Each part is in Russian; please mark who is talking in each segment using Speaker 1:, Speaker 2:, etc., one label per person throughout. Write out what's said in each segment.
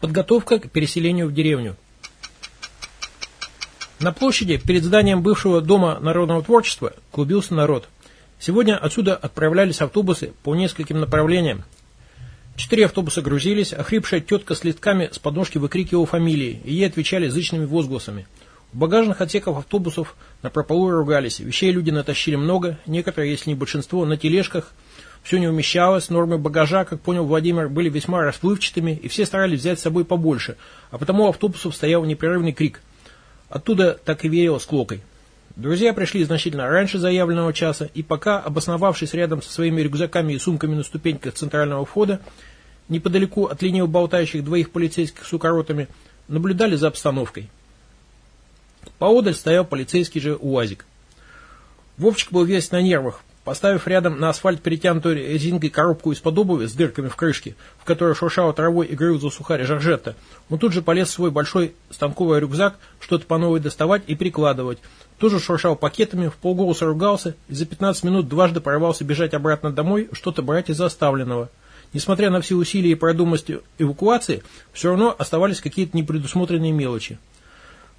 Speaker 1: Подготовка к переселению в деревню. На площади перед зданием бывшего Дома народного творчества клубился народ. Сегодня отсюда отправлялись автобусы по нескольким направлениям. Четыре автобуса грузились, а хрипшая тетка с листками с подножки выкрикивала фамилии, и ей отвечали зычными возгласами. В багажных отсеках автобусов на прополу ругались, вещей люди натащили много, некоторые, если не большинство, на тележках – все не умещалось, нормы багажа, как понял Владимир, были весьма расплывчатыми, и все старались взять с собой побольше, а потому автобусов стоял непрерывный крик. Оттуда так и веяло склокой. Друзья пришли значительно раньше заявленного часа, и пока, обосновавшись рядом со своими рюкзаками и сумками на ступеньках центрального входа, неподалеку от линии болтающих двоих полицейских с укоротами, наблюдали за обстановкой. Поодаль стоял полицейский же УАЗик. Вовчик был весь на нервах, Поставив рядом на асфальт перетянутую резинкой коробку из-под обуви с дырками в крышке, в которой шуршала травой и грызла сухарь Жоржетта, он тут же полез в свой большой станковый рюкзак, что-то по новой доставать и прикладывать. Тоже шуршал пакетами, в полголоса ругался и за 15 минут дважды порывался бежать обратно домой, что-то брать из оставленного. Несмотря на все усилия и продуманность эвакуации, все равно оставались какие-то непредусмотренные мелочи.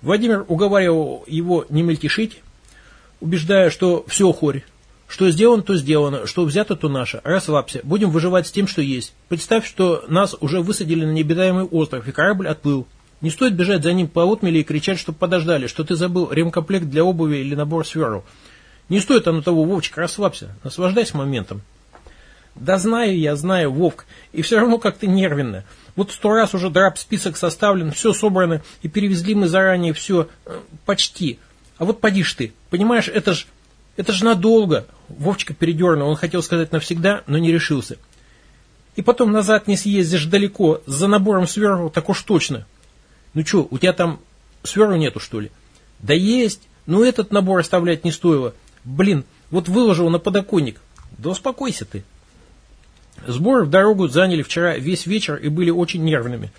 Speaker 1: Владимир уговаривал его не мельтешить, убеждая, что все хорь, что сделано, то сделано, что взято, то наше. Расслабься, будем выживать с тем, что есть. Представь, что нас уже высадили на необитаемый остров, и корабль отплыл. Не стоит бежать за ним по отмели и кричать, чтобы подождали, что ты забыл ремкомплект для обуви или набор сверл. Не стоит оно того, Вовчик, расслабься, наслаждайся моментом. Да знаю я, знаю, Вовк, и все равно как-то нервенно. Вот сто раз уже драп список составлен, все собрано, и перевезли мы заранее все, э, почти. А вот поди ты, понимаешь, это ж это же надолго. Вовчика передернул, он хотел сказать навсегда, но не решился. И потом назад не съездишь далеко, за набором сверху так уж точно. Ну что, у тебя там сверху нету, что ли? Да есть, но этот набор оставлять не стоило. Блин, вот выложил на подоконник. Да успокойся ты. Сборы в дорогу заняли вчера весь вечер и были очень нервными.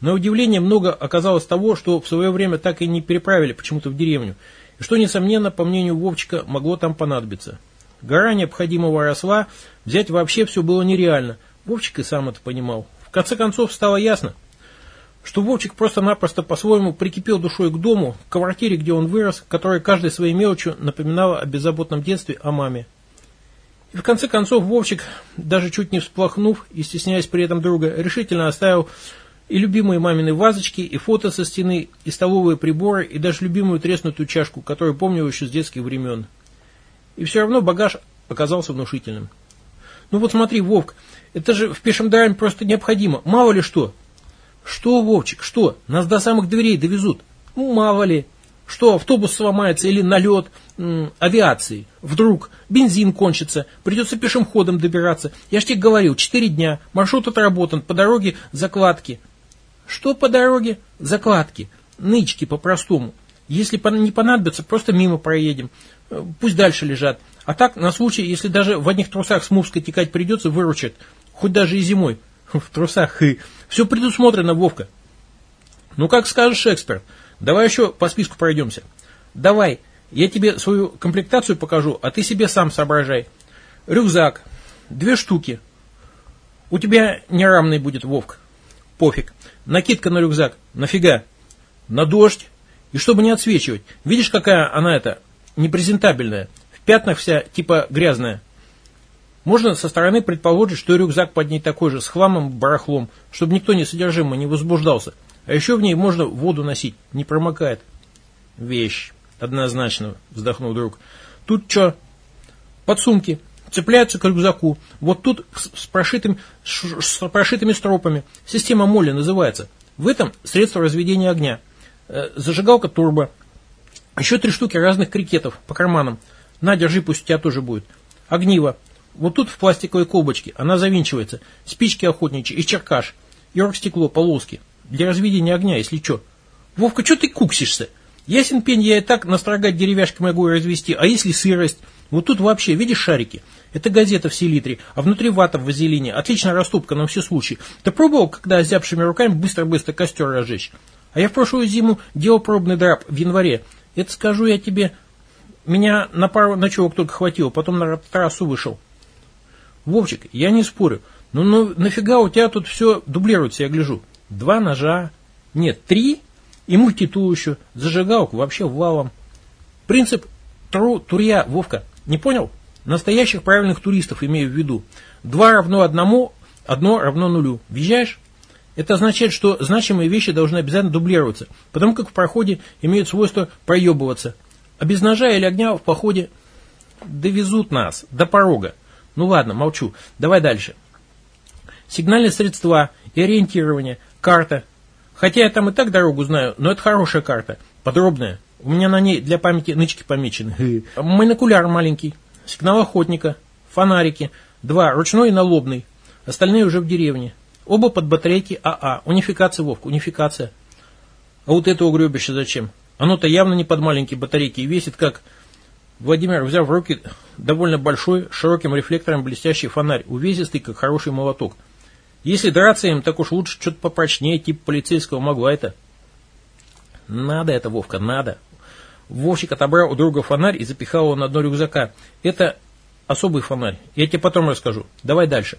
Speaker 1: На удивление много оказалось того, что в свое время так и не переправили почему-то в деревню что, несомненно, по мнению Вовчика, могло там понадобиться. Гора необходимого росла, взять вообще все было нереально. Вовчик и сам это понимал. В конце концов стало ясно, что Вовчик просто-напросто по-своему прикипел душой к дому, к квартире, где он вырос, которая каждой своей мелочью напоминала о беззаботном детстве, о маме. И в конце концов Вовчик, даже чуть не всплохнув и стесняясь при этом друга, решительно оставил и любимые мамины вазочки, и фото со стены, и столовые приборы, и даже любимую треснутую чашку, которую помнил еще с детских времен. И все равно багаж оказался внушительным. Ну вот смотри, Вовк, это же в пешем драме просто необходимо. Мало ли что. Что, Вовчик, что? Нас до самых дверей довезут. Ну, мало ли. Что, автобус сломается или налет м, авиации. Вдруг бензин кончится, придется пешим ходом добираться. Я ж тебе говорил, четыре дня, маршрут отработан, по дороге закладки. Что по дороге? Закладки, нычки по-простому. Если не понадобится, просто мимо проедем. Э, пусть дальше лежат. А так, на случай, если даже в одних трусах с Мувской текать придется, выручат. Хоть даже и зимой. В трусах. И все предусмотрено, Вовка. Ну, как скажешь, эксперт. Давай еще по списку пройдемся. Давай, я тебе свою комплектацию покажу, а ты себе сам соображай. Рюкзак. Две штуки. У тебя неравный будет, Вовка. Пофиг. Накидка на рюкзак. Нафига? На дождь. И чтобы не отсвечивать. Видишь, какая она это, непрезентабельная. В пятнах вся, типа, грязная. Можно со стороны предположить, что рюкзак под ней такой же, с хламом, барахлом, чтобы никто не содержимо не возбуждался. А еще в ней можно воду носить, не промокает. Вещь, однозначно, вздохнул друг. Тут что? Подсумки цепляются к рюкзаку. Вот тут с, прошитым, с прошитыми стропами. Система Молли называется. В этом средство разведения огня. Э, зажигалка турбо. Еще три штуки разных крикетов по карманам. На, держи, пусть у тебя тоже будет. Огниво. Вот тут в пластиковой колбочке. Она завинчивается. Спички охотничьи и черкаш. И оргстекло, полоски. Для разведения огня, если что. Вовка, что ты куксишься? Ясен пень, я и так настрогать деревяшки могу развести. А если сырость? Вот тут вообще, видишь шарики? Это газета в селитре, а внутри вата в вазелине. Отличная раступка на все случаи. Ты пробовал, когда озябшими руками быстро-быстро костер разжечь? А я в прошлую зиму делал пробный драп в январе. Это скажу я тебе, меня на пару ночевок только хватило, потом на трассу вышел. Вовчик, я не спорю, Ну, ну нафига у тебя тут все дублируется, я гляжу. Два ножа, нет, три, и мультитул еще, зажигалку вообще валом. Принцип тру, турья, Вовка, не понял? Настоящих правильных туристов имею в виду. Два равно одному, одно равно нулю. Въезжаешь? Это означает, что значимые вещи должны обязательно дублироваться, потому как в проходе имеют свойство проебываться. А без ножа или огня в походе довезут нас до порога. Ну ладно, молчу. Давай дальше. Сигнальные средства и ориентирование, карта. Хотя я там и так дорогу знаю, но это хорошая карта, подробная. У меня на ней для памяти нычки помечены. Монокуляр маленький, сигнал охотника, фонарики, два, ручной и налобный. Остальные уже в деревне. Оба под батарейки АА. Унификация, Вовка, унификация. А вот это угребище зачем? Оно-то явно не под маленькие батарейки и весит как... Владимир взял в руки довольно большой, широким рефлектором блестящий фонарь, увесистый, как хороший молоток. Если драться им, так уж лучше что-то попрочнее, типа полицейского могла это. Надо это, Вовка, надо. Вовчик отобрал у друга фонарь и запихал его на дно рюкзака. Это особый фонарь. Я тебе потом расскажу. Давай дальше.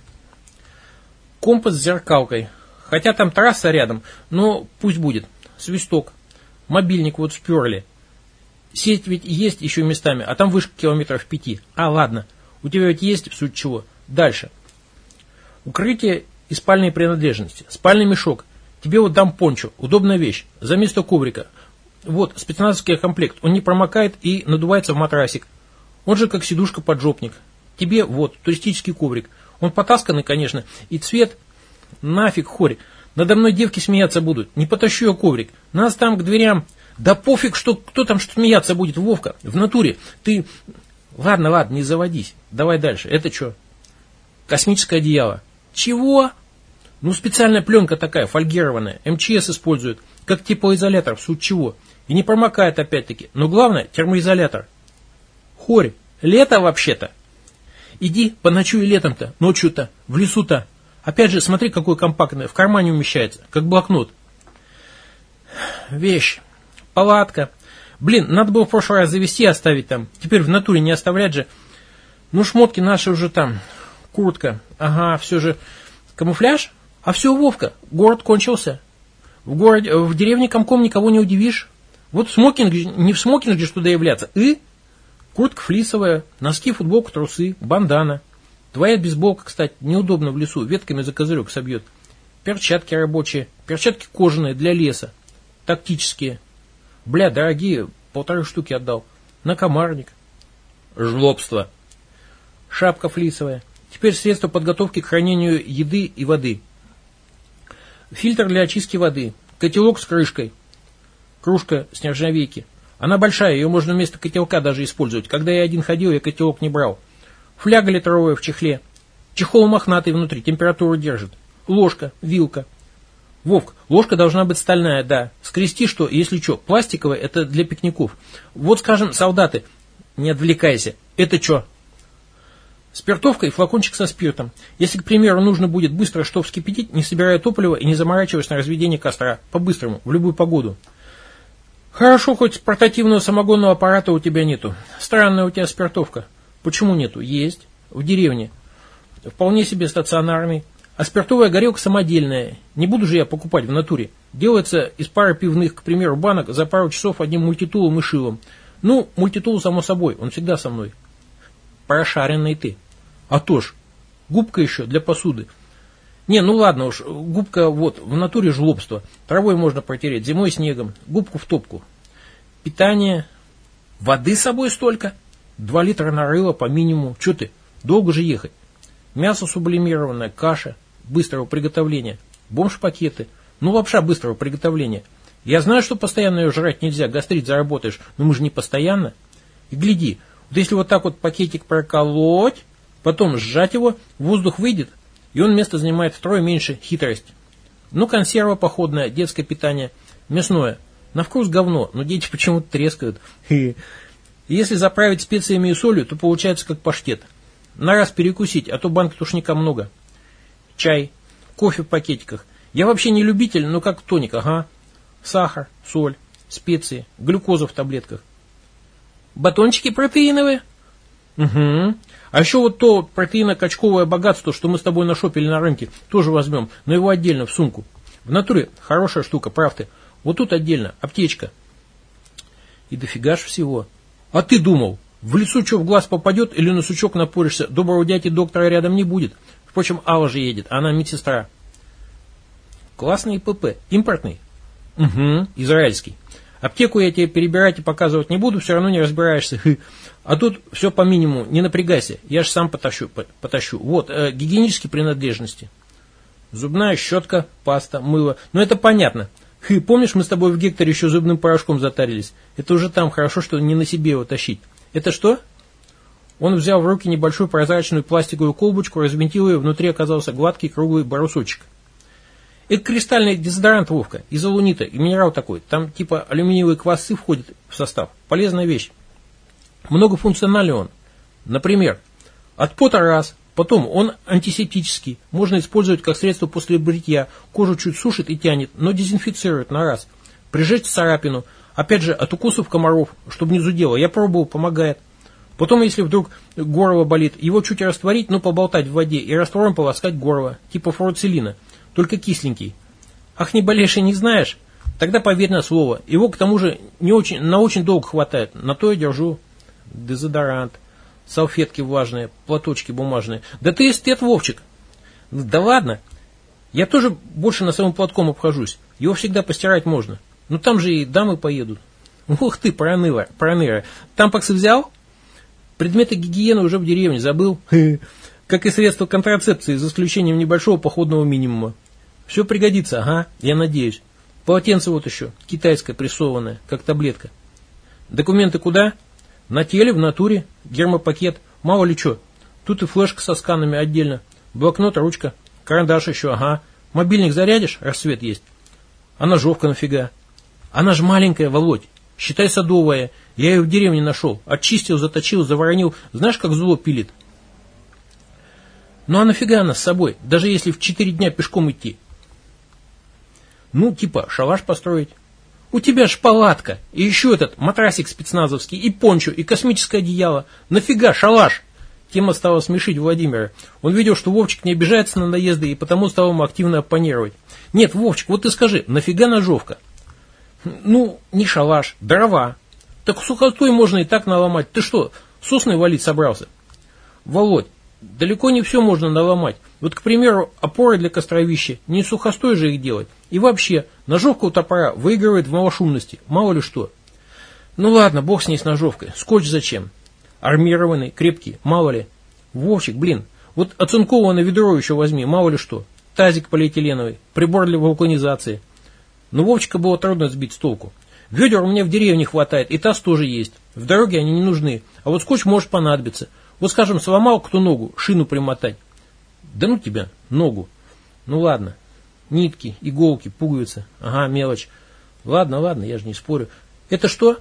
Speaker 1: Компас с зеркалкой. Хотя там трасса рядом, но пусть будет. Свисток. Мобильник вот сперли. Сеть ведь есть еще местами, а там вышка километров пяти. А, ладно. У тебя ведь есть в суть чего. Дальше. Укрытие и спальные принадлежности. Спальный мешок. Тебе вот дам пончо. Удобная вещь. За место коврика. Вот, спецназовский комплект. Он не промокает и надувается в матрасик. Он же как сидушка-поджопник. Тебе вот, туристический коврик. Он потасканный, конечно, и цвет... Нафиг, хорь. Надо мной девки смеяться будут. Не потащу я коврик. Нас там к дверям... Да пофиг, что кто там что смеяться будет, Вовка. В натуре. Ты... Ладно, ладно, не заводись. Давай дальше. Это что? Космическое одеяло. Чего? Ну, специальная пленка такая, фольгированная. МЧС использует. Как теплоизолятор, в суть чего. И не промокает опять-таки. Но главное, термоизолятор. Хорь, лето вообще-то. Иди, поночуй летом-то, ночью-то, в лесу-то. Опять же, смотри, какой компактный, в кармане умещается, как блокнот. Вещь, палатка. Блин, надо было в прошлый раз завести оставить там. Теперь в натуре не оставлять же. Ну, шмотки наши уже там. Куртка. Ага, все же. Камуфляж? А все, Вовка, город кончился. В, городе, в деревне комком никого не удивишь. Вот в смокинге, не в смокинге что являться. И Куртка флисовая, носки, футболка, трусы, бандана. Твоя бейсболка, кстати, неудобно в лесу, ветками за козырек собьет. Перчатки рабочие, перчатки кожаные для леса, тактические. Бля, дорогие, полторы штуки отдал. На комарник. Жлобство. Шапка флисовая. Теперь средство подготовки к хранению еды и воды. Фильтр для очистки воды. Котелок с крышкой. Кружка с нержавейки. Она большая, ее можно вместо котелка даже использовать. Когда я один ходил, я котелок не брал. Фляга литровая в чехле. Чехол мохнатый внутри, температуру держит. Ложка, вилка. Вовк, ложка должна быть стальная, да. Скрести что, если что, пластиковая, это для пикников. Вот, скажем, солдаты, не отвлекайся, это что? Спиртовка и флакончик со спиртом. Если, к примеру, нужно будет быстро что вскипятить, не собирая топливо и не заморачиваясь на разведение костра, по-быстрому, в любую погоду. Хорошо, хоть портативного самогонного аппарата у тебя нету. Странная у тебя спиртовка. Почему нету? Есть. В деревне. Вполне себе стационарный. А спиртовая горелка самодельная. Не буду же я покупать в натуре. Делается из пары пивных, к примеру, банок за пару часов одним мультитулом и шилом. Ну, мультитул само собой, он всегда со мной. Прошаренный ты. А то ж, губка еще для посуды. Не, ну ладно уж, губка вот, в натуре жлобство. Травой можно протереть, зимой снегом. Губку в топку. Питание. Воды с собой столько. Два литра нарыла по минимуму. Че ты, долго же ехать. Мясо сублимированное, каша, быстрого приготовления. Бомж-пакеты. Ну, лапша быстрого приготовления. Я знаю, что постоянно ее жрать нельзя, гастрит заработаешь, но мы же не постоянно. И гляди, вот если вот так вот пакетик проколоть, потом сжать его, воздух выйдет, и он место занимает втрое меньше хитрость. Ну, консерва походная, детское питание, мясное. На вкус говно, но дети почему-то трескают. И если заправить специями и солью, то получается как паштет. На раз перекусить, а то банки тушника много. Чай, кофе в пакетиках. Я вообще не любитель, но как тоник, ага. Сахар, соль, специи, глюкоза в таблетках. Батончики протеиновые? Угу. А еще вот то протеино-качковое богатство, что мы с тобой нашопили на рынке, тоже возьмем, но его отдельно в сумку. В натуре хорошая штука, прав ты. Вот тут отдельно, аптечка. И дофига ж всего. А ты думал, в лесу что в глаз попадет или на сучок напоришься, доброго дяди доктора рядом не будет. Впрочем, Алла же едет, она медсестра. Классный ПП, импортный. Угу, израильский. Аптеку я тебе перебирать и показывать не буду, все равно не разбираешься. А тут все по минимуму, не напрягайся, я же сам потащу. потащу. Вот, э, гигиенические принадлежности. Зубная щетка, паста, мыло. Ну это понятно. Хы, помнишь, мы с тобой в Гекторе еще зубным порошком затарились? Это уже там хорошо, что не на себе его тащить. Это что? Он взял в руки небольшую прозрачную пластиковую колбочку, развинтил ее, внутри оказался гладкий круглый брусочек. Это кристальный дезодорант, Вовка, из алунита, и минерал такой. Там типа алюминиевые квасы входят в состав. Полезная вещь. Многофункциональный он. Например, от пота раз, потом он антисептический, можно использовать как средство после бритья, кожу чуть сушит и тянет, но дезинфицирует на раз. Прижечь царапину, опять же от укусов комаров, чтобы не зудело, я пробовал, помогает. Потом, если вдруг горло болит, его чуть растворить, но поболтать в воде и раствором полоскать горло, типа фуроцилина только кисленький. Ах, не болеешь и не знаешь? Тогда поверь на слово. Его, к тому же, не очень, на очень долго хватает. На то я держу дезодорант, салфетки влажные, платочки бумажные. Да ты эстет, Вовчик. Да ладно. Я тоже больше на своем платком обхожусь. Его всегда постирать можно. Но там же и дамы поедут. Ух ты, проныра, проныра. Тампаксы взял? Предметы гигиены уже в деревне забыл. как и средство контрацепции, за исключением небольшого походного минимума. Все пригодится, ага, я надеюсь. Полотенце вот еще, китайское, прессованное, как таблетка. Документы куда? На теле, в натуре, гермопакет, мало ли что. Тут и флешка со сканами отдельно, блокнот, ручка, карандаш еще, ага. Мобильник зарядишь, рассвет есть. А ножовка нафига? Она же маленькая, Володь, считай садовая. Я ее в деревне нашел, очистил, заточил, заворонил. Знаешь, как зло пилит? Ну а нафига она с собой, даже если в четыре дня пешком идти? Ну, типа, шалаш построить. У тебя ж палатка, и еще этот матрасик спецназовский, и пончо, и космическое одеяло. Нафига шалаш? Тема стала смешить Владимира. Он видел, что Вовчик не обижается на наезды, и потому стал ему активно оппонировать. Нет, Вовчик, вот ты скажи, нафига ножовка? Ну, не шалаш, дрова. Так сухостой можно и так наломать. Ты что, сосны валить собрался? Володь, далеко не все можно наломать. Вот, к примеру, опоры для костровища, не сухостой же их делать. И вообще, ножовка у топора выигрывает в малошумности, мало ли что. Ну ладно, бог с ней с ножовкой, скотч зачем? Армированный, крепкий, мало ли. Вовчик, блин, вот оцинкованное ведро еще возьми, мало ли что. Тазик полиэтиленовый, прибор для вулканизации. Но Вовчика было трудно сбить с толку. Ведер у меня в деревне хватает, и таз тоже есть. В дороге они не нужны, а вот скотч может понадобиться – вот, скажем, сломал кто ногу, шину примотать. Да ну тебя, ногу. Ну ладно. Нитки, иголки, пуговицы. Ага, мелочь. Ладно, ладно, я же не спорю. Это что?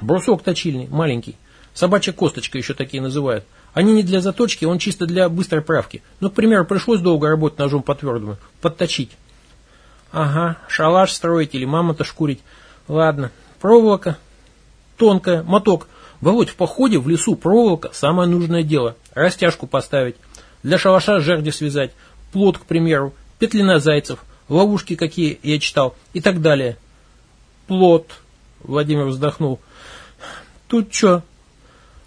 Speaker 1: Брусок точильный, маленький. Собачья косточка еще такие называют. Они не для заточки, он чисто для быстрой правки. Ну, к примеру, пришлось долго работать ножом по твердому, подточить. Ага, шалаш строить или мамонта шкурить. Ладно, проволока, тонкая, моток – Володь, в походе в лесу проволока – самое нужное дело. Растяжку поставить, для шалаша жерди связать, плод, к примеру, петли на зайцев, ловушки какие я читал и так далее. Плод, Владимир вздохнул. Тут что?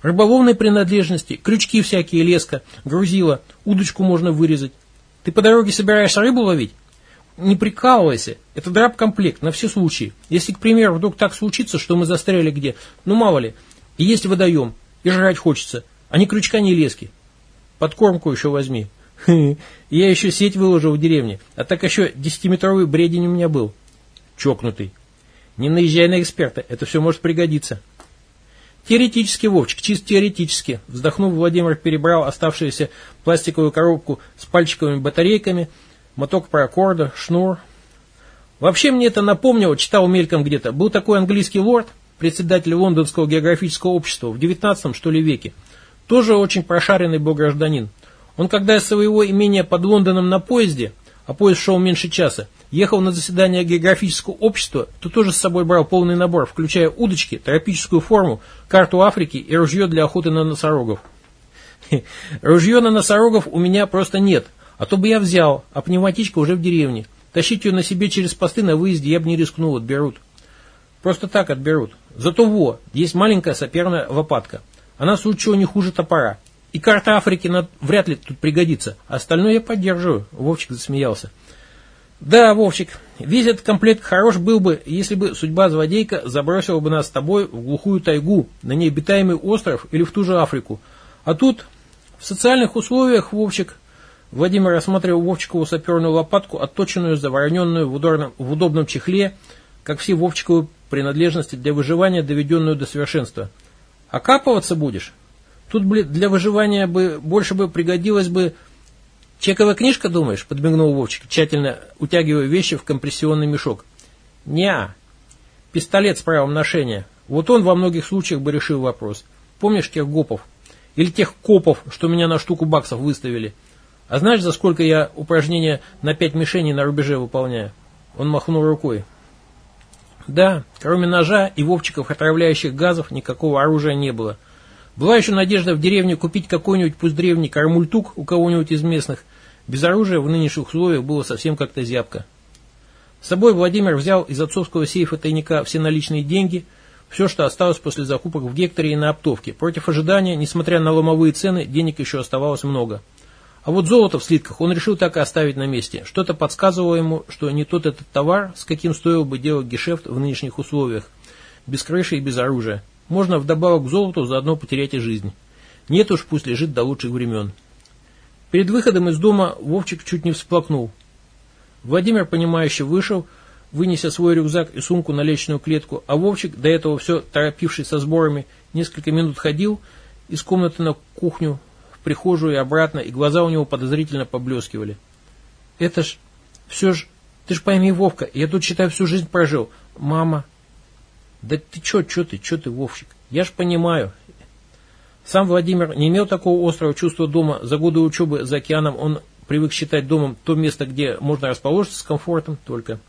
Speaker 1: Рыболовные принадлежности, крючки всякие, леска, грузила, удочку можно вырезать. Ты по дороге собираешься рыбу ловить? Не прикалывайся, это драп-комплект на все случаи. Если, к примеру, вдруг так случится, что мы застряли где, ну мало ли, и есть водоем, и жрать хочется, а ни крючка, ни лески. Подкормку еще возьми. Я еще сеть выложил в деревне, а так еще десятиметровый бредень у меня был. Чокнутый. Не наезжай на эксперта, это все может пригодиться. Теоретически, Вовчик, чисто теоретически. Вздохнув, Владимир перебрал оставшуюся пластиковую коробку с пальчиковыми батарейками, моток паракорда, шнур. Вообще мне это напомнило, читал мельком где-то. Был такой английский лорд, председатель Лондонского географического общества в 19 что ли веке, тоже очень прошаренный был гражданин. Он когда из своего имения под Лондоном на поезде, а поезд шел меньше часа. Ехал на заседание географического общества, то тоже с собой брал полный набор, включая удочки, тропическую форму, карту Африки и ружье для охоты на носорогов. Ружье на носорогов у меня просто нет, а то бы я взял, а пневматичка уже в деревне. Тащить ее на себе через посты на выезде я бы не рискнул, отберут. Просто так отберут. Зато во, есть маленькая саперная лопатка. Она случае не хуже топора. И карта Африки на, вряд ли тут пригодится. Остальное я поддерживаю. Вовчик засмеялся. Да, Вовчик, весь этот комплект хорош был бы, если бы судьба злодейка забросила бы нас с тобой в глухую тайгу, на необитаемый остров или в ту же Африку. А тут, в социальных условиях, Вовчик, Владимир рассматривал Вовчикову саперную лопатку, отточенную, завороненную в, удобном, в удобном чехле, как все Вовчиковы принадлежности для выживания, доведенную до совершенства. Окапываться будешь? Тут, блин, для выживания бы больше бы пригодилась бы... Чековая книжка, думаешь? Подмигнул Вовчик, тщательно утягивая вещи в компрессионный мешок. Неа. Пистолет с правом ношения. Вот он во многих случаях бы решил вопрос. Помнишь тех гопов? Или тех копов, что меня на штуку баксов выставили? А знаешь, за сколько я упражнения на пять мишеней на рубеже выполняю? Он махнул рукой. Да, кроме ножа и вовчиков отравляющих газов никакого оружия не было. Была еще надежда в деревне купить какой-нибудь, пусть древний, кармультук у кого-нибудь из местных. Без оружия в нынешних условиях было совсем как-то зябко. С собой Владимир взял из отцовского сейфа тайника все наличные деньги, все, что осталось после закупок в гекторе и на оптовке. Против ожидания, несмотря на ломовые цены, денег еще оставалось много. А вот золото в слитках он решил так и оставить на месте. Что-то подсказывало ему, что не тот этот товар, с каким стоило бы делать гешефт в нынешних условиях. Без крыши и без оружия. Можно вдобавок к золоту заодно потерять и жизнь. Нет уж, пусть лежит до лучших времен. Перед выходом из дома Вовчик чуть не всплакнул. Владимир, понимающе вышел, вынеся свой рюкзак и сумку на лестничную клетку, а Вовчик, до этого все торопивший со сборами, несколько минут ходил из комнаты на кухню, прихожую и обратно, и глаза у него подозрительно поблескивали. Это ж, все ж, ты ж пойми, Вовка, я тут, считай, всю жизнь прожил. Мама. Да ты че, че ты, че ты, Вовчик? Я ж понимаю. Сам Владимир не имел такого острого чувства дома. За годы учебы за океаном он привык считать домом то место, где можно расположиться с комфортом только.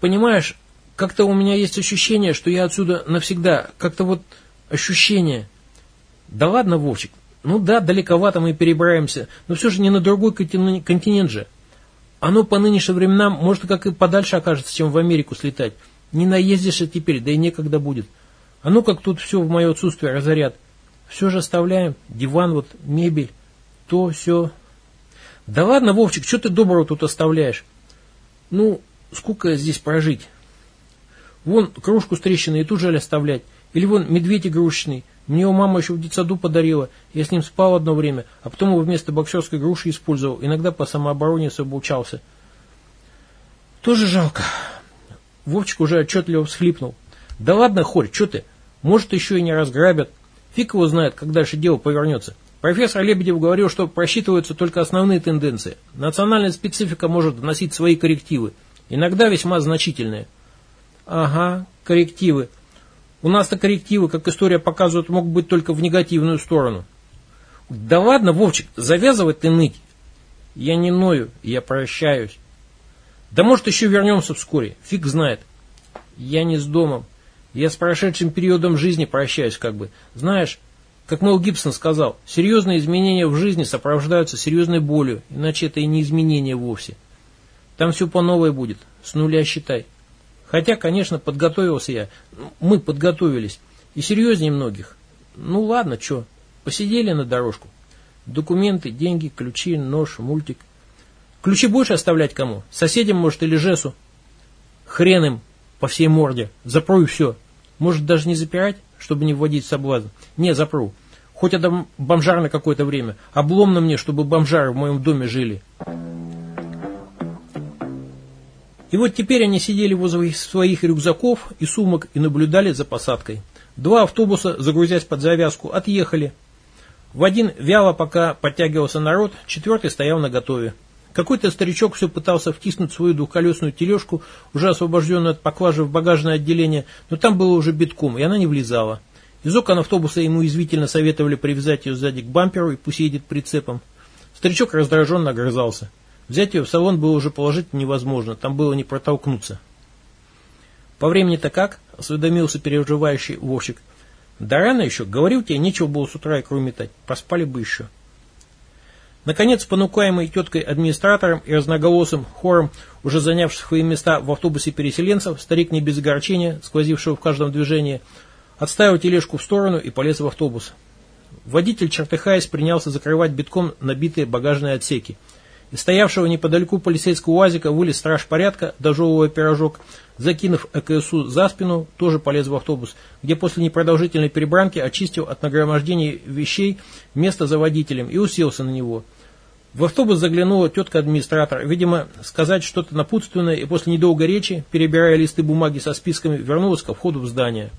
Speaker 1: Понимаешь, как-то у меня есть ощущение, что я отсюда навсегда. Как-то вот ощущение. Да ладно, Вовчик, ну да, далековато мы перебираемся, но все же не на другой континент же. Оно по нынешним временам может как и подальше окажется, чем в Америку слетать. Не наездишься теперь, да и некогда будет. А ну как тут все в мое отсутствие разорят. Все же оставляем, диван вот, мебель, то, все. Да ладно, Вовчик, что ты доброго тут оставляешь? Ну, сколько здесь прожить? Вон кружку с трещиной и тут жаль оставлять. Или вон медведь игрушечный. Мне его мама еще в детсаду подарила. Я с ним спал одно время, а потом его вместо боксерской груши использовал. Иногда по самообороне обучался. Тоже жалко. Вовчик уже отчетливо всхлипнул. Да ладно, Хорь, что ты? Может, еще и не разграбят. Фиг его знает, как дальше дело повернется. Профессор Лебедев говорил, что просчитываются только основные тенденции. Национальная специфика может вносить свои коррективы. Иногда весьма значительные. Ага, коррективы. У нас-то коррективы, как история показывает, могут быть только в негативную сторону. Да ладно, Вовчик, завязывай ты ныть. Я не ною, я прощаюсь. Да может еще вернемся вскоре, фиг знает. Я не с домом. Я с прошедшим периодом жизни прощаюсь как бы. Знаешь, как Мэл Гибсон сказал, серьезные изменения в жизни сопровождаются серьезной болью, иначе это и не изменение вовсе. Там все по новой будет, с нуля считай. Хотя, конечно, подготовился я. Мы подготовились. И серьезнее многих. Ну ладно, что, посидели на дорожку. Документы, деньги, ключи, нож, мультик. Ключи будешь оставлять кому? Соседям, может, или Жесу? Хрен им по всей морде. Запру и все. Может, даже не запирать, чтобы не вводить соблазн? Не, запру. Хоть это бомжар на какое-то время. Обломно мне, чтобы бомжары в моем доме жили. И вот теперь они сидели возле своих рюкзаков и сумок и наблюдали за посадкой. Два автобуса, загрузясь под завязку, отъехали. В один вяло пока подтягивался народ, четвертый стоял на готове. Какой-то старичок все пытался втиснуть свою двухколесную тележку, уже освобожденную от поклажи в багажное отделение, но там было уже битком, и она не влезала. Из окон автобуса ему извительно советовали привязать ее сзади к бамперу и пусть едет прицепом. Старичок раздраженно огрызался. Взять ее в салон было уже положительно невозможно, там было не протолкнуться. По времени-то как? Осведомился переживающий Вовчик. Да рано еще, говорил тебе, нечего было с утра икру метать, поспали бы еще. Наконец, понукаемый теткой-администратором и разноголосым хором, уже занявших свои места в автобусе переселенцев, старик не без огорчения, сквозившего в каждом движении, отставил тележку в сторону и полез в автобус. Водитель, чертыхаясь, принялся закрывать битком набитые багажные отсеки. Из стоявшего неподалеку полицейского УАЗика вылез страж порядка, дожевывая пирожок, закинув ЭКСУ за спину, тоже полез в автобус, где после непродолжительной перебранки очистил от нагромождения вещей место за водителем и уселся на него. В автобус заглянула тетка-администратор, видимо, сказать что-то напутственное, и после недолгой речи, перебирая листы бумаги со списками, вернулась ко входу в здание.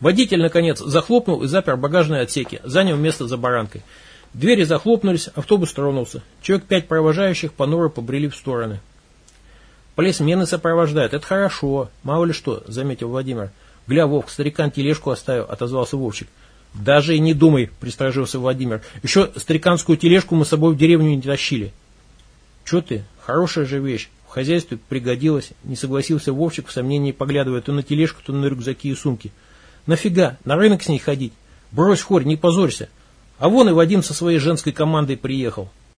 Speaker 1: Водитель, наконец, захлопнул и запер багажные отсеки, занял место за баранкой. Двери захлопнулись, автобус тронулся. Человек пять провожающих понуро побрели в стороны. Полисмены сопровождают, это хорошо. Мало ли что, заметил Владимир. Гля, Вовк, старикан тележку оставил, отозвался Вовчик. Даже и не думай, пристражился Владимир. Еще стариканскую тележку мы с собой в деревню не тащили. Че ты, хорошая же вещь. В хозяйстве пригодилась, не согласился Вовчик в сомнении, поглядывая то на тележку, то на рюкзаки и сумки. Нафига, на рынок с ней ходить? Брось хорь, не позорься. А вон и Вадим со своей женской командой приехал.